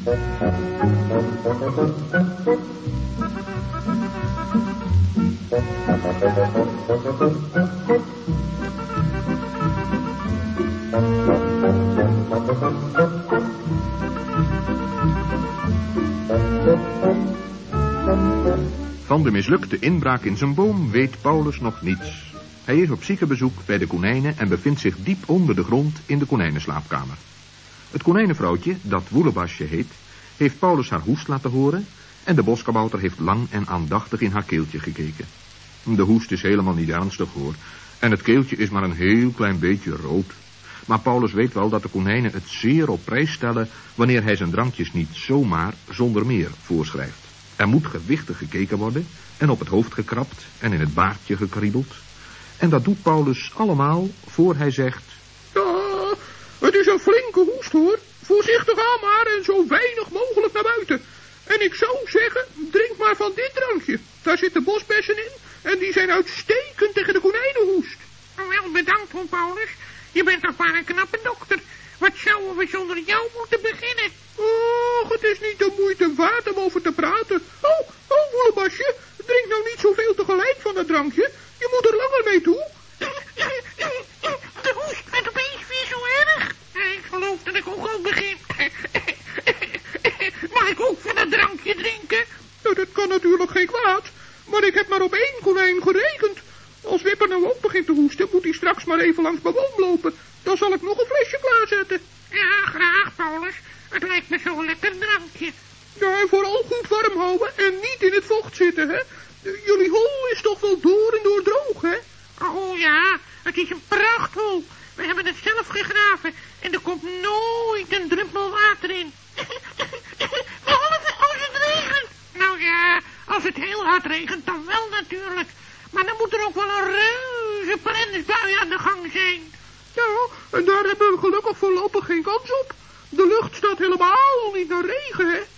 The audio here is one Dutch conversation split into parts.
Van de mislukte inbraak in zijn boom weet Paulus nog niets. Hij is op ziekenbezoek bij de konijnen en bevindt zich diep onder de grond in de konijnenslaapkamer. Het konijnenvrouwtje, dat Woelebasje heet, heeft Paulus haar hoest laten horen en de boskabouter heeft lang en aandachtig in haar keeltje gekeken. De hoest is helemaal niet ernstig hoor en het keeltje is maar een heel klein beetje rood. Maar Paulus weet wel dat de konijnen het zeer op prijs stellen wanneer hij zijn drankjes niet zomaar zonder meer voorschrijft. Er moet gewichtig gekeken worden en op het hoofd gekrapt en in het baardje gekriebeld. En dat doet Paulus allemaal voor hij zegt... Ja, het is een flinke hoest hoor. Voorzichtig aan maar en zo weinig mogelijk naar buiten. En ik zou zeggen, drink maar van dit drankje. Daar zitten bosbessen in en die zijn uitstekend tegen de konijnenhoest. Wel bedankt, Ron Paulus. Je bent toch maar een knappe dokter. Wat zouden we zonder jou moeten beginnen? Och, het is niet de moeite waard om over te praten. Oh, oh, Woelebasje, drink nou niet zoveel tegelijk van het drankje. Je moet er langer mee toe. De hoest werd opeens weer zo erg. Ik geloof dat ik ook al begin. Mag ik ook van het drankje drinken? Nou, dat kan natuurlijk geen kwaad. Maar ik heb maar op één konijn gerekend. Als Wipper nou ook begint te hoesten, moet hij straks maar even langs mijn boom lopen. Dan zal ik nog een flesje klaarzetten. Ja, graag, Paulus. Het lijkt me zo'n lekker drankje. Ja, en vooral goed warm houden en niet in het vocht zitten, hè. Jullie hol is toch wel door en door droog, hè? Oh ja, het is een prachthol. We hebben het zelf gegraven en er komt nooit een druppel water in. Behalve als het regent. Nou ja, als het heel hard regent, dan wel natuurlijk. Maar dan moet er ook wel een reuze prensbui aan de gang zijn. Ja, en daar hebben we gelukkig voorlopig geen kans op. De lucht staat helemaal niet naar regen, hè?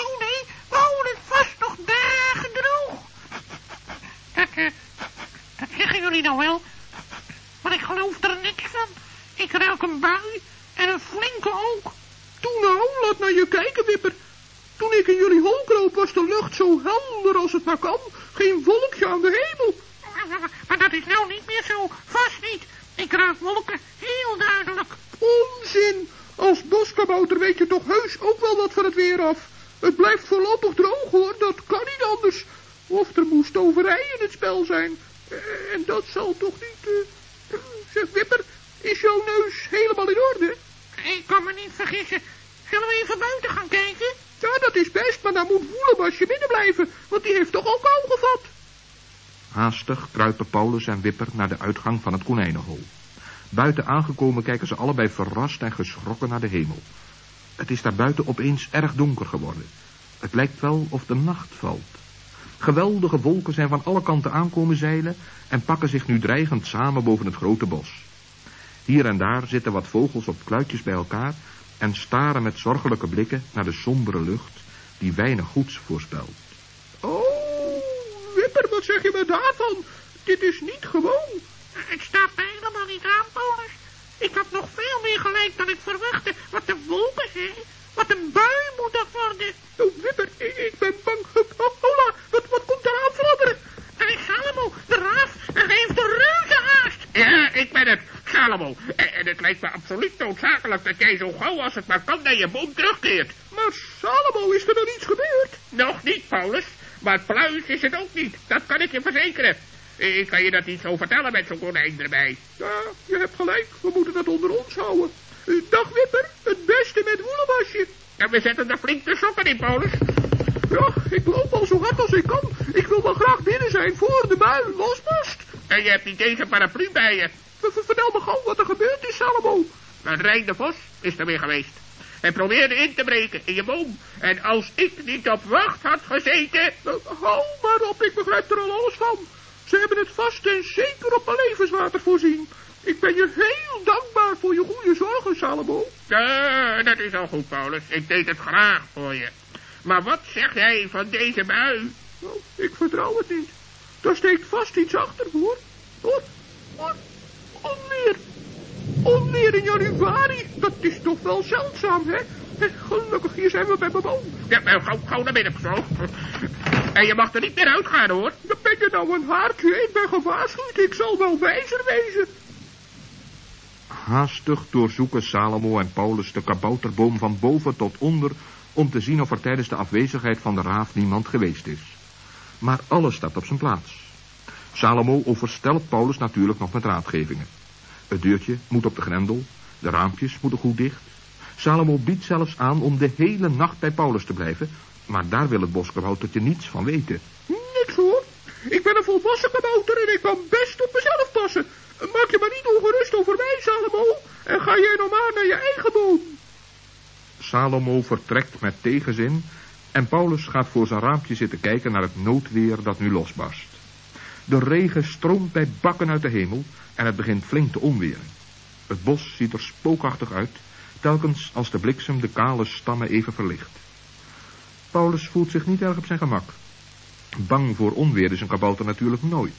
Oh nee, we houden het vast nog dagen droog. Dat, uh, dat zeggen jullie nou wel. Maar ik geloof er niks van. Ik ruik een bui en een flinke ook. Toen nou, laat naar je kijken, Wipper. Toen ik in jullie hol kroop, was de lucht zo helder als het maar kan. Geen wolkje aan de hemel. Maar dat is nou niet meer zo. Vast niet. Ik ruik wolken heel duidelijk. Onzin. Als boskabouter weet je toch heus ook wel wat van het weer af. Het blijft voorlopig droog hoor, dat kan niet anders. Of er moest overij in het spel zijn. En dat zal toch niet... Uh... Zeg Wipper, is jouw neus helemaal in orde? Ik kan me niet vergissen. Zullen we even buiten gaan kijken? Ja, dat is best, maar dan moet Woelebasje binnen blijven, want die heeft toch ook. Haastig kruipen Paulus en Wipper naar de uitgang van het konijnenhol. Buiten aangekomen kijken ze allebei verrast en geschrokken naar de hemel. Het is daar buiten opeens erg donker geworden. Het lijkt wel of de nacht valt. Geweldige wolken zijn van alle kanten aankomen zeilen en pakken zich nu dreigend samen boven het grote bos. Hier en daar zitten wat vogels op kluitjes bij elkaar en staren met zorgelijke blikken naar de sombere lucht die weinig goeds voorspelt. Oh, zeg je me daarvan? Dit is niet gewoon. Het staat mij helemaal niet aan, Paulus. Ik had nog veel meer gelijk dan ik verwachtte. Wat de wolken zijn. Wat een bui moet dat worden. Oh, Wipper, ik, ik ben bang. Hola, wat, wat komt er aan fladderen? Er is Salomo, de raaf. En hij heeft de reuze haast. Ja, ik ben het, Salomo. En, en het lijkt me absoluut noodzakelijk dat jij zo gauw als het maar kan naar je boom terugkeert. Maar Salomo, is er dan iets gebeurd? Nog niet, Paulus. Maar pluis is het ook niet. Dat kan ik je verzekeren. Ik kan je dat niet zo vertellen met zo'n konijn erbij. Ja, je hebt gelijk. We moeten dat onder ons houden. Dag Wipper, het beste met woelenwasje. En we zetten er flink de sokken in, Paulus. Ja, ik loop al zo hard als ik kan. Ik wil wel graag binnen zijn voor de bui losbarst. En je hebt niet eens een paraplu bij je. Vertel me gauw wat er gebeurd is, Salomo. Een Rijn de Vos is er weer geweest. Hij probeerde in te breken in je boom. En als ik niet op wacht had gezeten... hou maar op, ik begrijp er al alles van. Ze hebben het vast en zeker op mijn levenswater voorzien. Ik ben je heel dankbaar voor je goede zorgen, Salomo. Ja, dat is al goed, Paulus. Ik deed het graag voor je. Maar wat zeg jij van deze bui? Nou, ik vertrouw het niet. Daar steekt vast iets achter, hoor. Hoor, hoor, onweer. Onweer in januari, dat is toch wel zeldzaam, hè? Gelukkig, hier zijn we bij mijn boom. Ja, nou, gauw, gauw naar binnen, zo. En je mag er niet meer uitgaan, hoor. Dan ben je nou een haartje. Ik ben gewaarschuwd. Ik zal wel wijzer wezen. Haastig doorzoeken Salomo en Paulus de kabouterboom van boven tot onder... om te zien of er tijdens de afwezigheid van de raaf niemand geweest is. Maar alles staat op zijn plaats. Salomo overstelt Paulus natuurlijk nog met raadgevingen. Het deurtje moet op de grendel, de raampjes moeten goed dicht. Salomo biedt zelfs aan om de hele nacht bij Paulus te blijven... maar daar wil het boskaboutertje niets van weten. Niks hoor. Ik ben een volwassen kabouter en ik kan best op mezelf passen. Maak je maar niet ongerust over mij, Salomo. En ga jij nog maar naar je eigen boom. Salomo vertrekt met tegenzin... en Paulus gaat voor zijn raampje zitten kijken naar het noodweer dat nu losbarst. De regen stroomt bij bakken uit de hemel en het begint flink te onweren. Het bos ziet er spookachtig uit, telkens als de bliksem de kale stammen even verlicht. Paulus voelt zich niet erg op zijn gemak. Bang voor onweer is een kabouter natuurlijk nooit.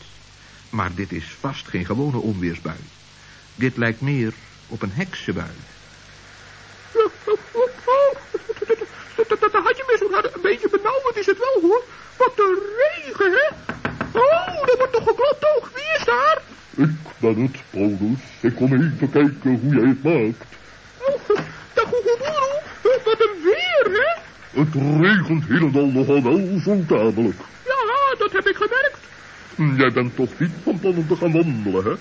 Maar dit is vast geen gewone onweersbui. Dit lijkt meer op een heksenbui. Dat had je mis gehad. Een beetje benauwd is het wel hoor. Wat een regen, hè? Oh, er wordt toch geklopt ook. Wie is daar? Ik ben het, Paulus. Ik kom even kijken hoe jij het maakt. Oh, dag Oegururu. Wat een weer, hè? Het regent helemaal nogal wel zo tamelijk. Ja, dat heb ik gemerkt. Jij bent toch niet van plan om te gaan wandelen, hè?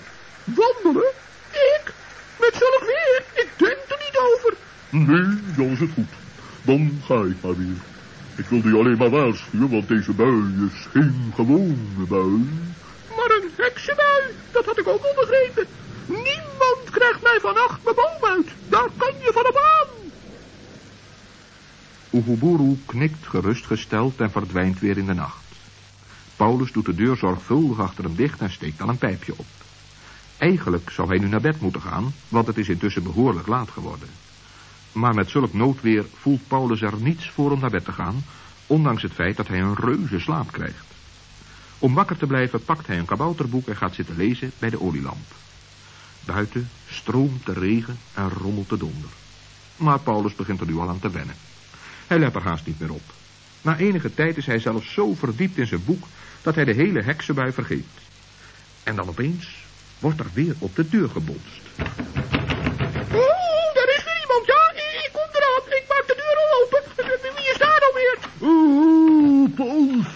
Wandelen? Ik? Met zulk weer? Ik denk er niet over. Nee, dan is het goed. Dan ga ik maar weer. Ik wilde je alleen maar waarschuwen, want deze bui is geen gewone bui. Maar een heksenbui, dat had ik ook al begrepen. Niemand krijgt mij vannacht mijn boom uit. Daar kan je van op aan. Oeguburu knikt gerustgesteld en verdwijnt weer in de nacht. Paulus doet de deur zorgvuldig achter hem dicht en steekt dan een pijpje op. Eigenlijk zou hij nu naar bed moeten gaan, want het is intussen behoorlijk laat geworden. Maar met zulk noodweer voelt Paulus er niets voor om naar bed te gaan, ondanks het feit dat hij een reuze slaap krijgt. Om wakker te blijven pakt hij een kabouterboek en gaat zitten lezen bij de olielamp. Buiten stroomt de regen en rommelt de donder. Maar Paulus begint er nu al aan te wennen. Hij let er haast niet meer op. Na enige tijd is hij zelfs zo verdiept in zijn boek dat hij de hele heksenbui vergeet. En dan opeens wordt er weer op de deur gebonst. Oh, daar is weer iemand. Ja, ik, ik kom eraan. Ik maak de deur al open. Wie is daar nou weer? Oeh, Paulus,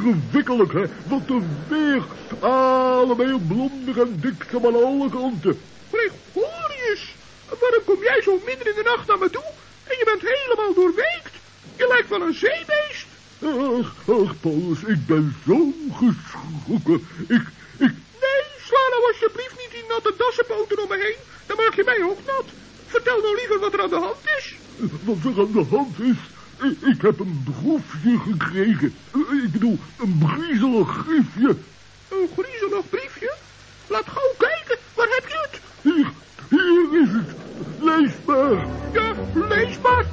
gewikkelijk, hè? Wat een weer. Allebei blondig en dik van alle kanten. Gregorius, waarom kom jij zo midden in de nacht naar me toe? En je bent helemaal doorweekt. Je lijkt wel een zeebeest. Ach, ach, Paulus, ik ben zo geschrokken. Ik, ik, Nee, sla nou alsjeblieft niet die natte dassenpoten om me heen. Dan maak je mij ook nat. Vertel nou liever wat er aan de hand is. wat er aan de hand is... Ik, heb een briefje gekregen. Ik bedoel, een briezelig griefje. Een griezelig briefje? Laat gauw kijken. Waar heb je het? Hier, hier is het. Lees maar. Ja, lees maar.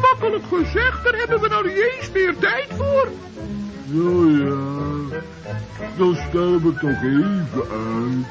Makkelijk gezegd, daar hebben we nou niet eens meer tijd voor. Nou ja, dan stellen we toch even uit.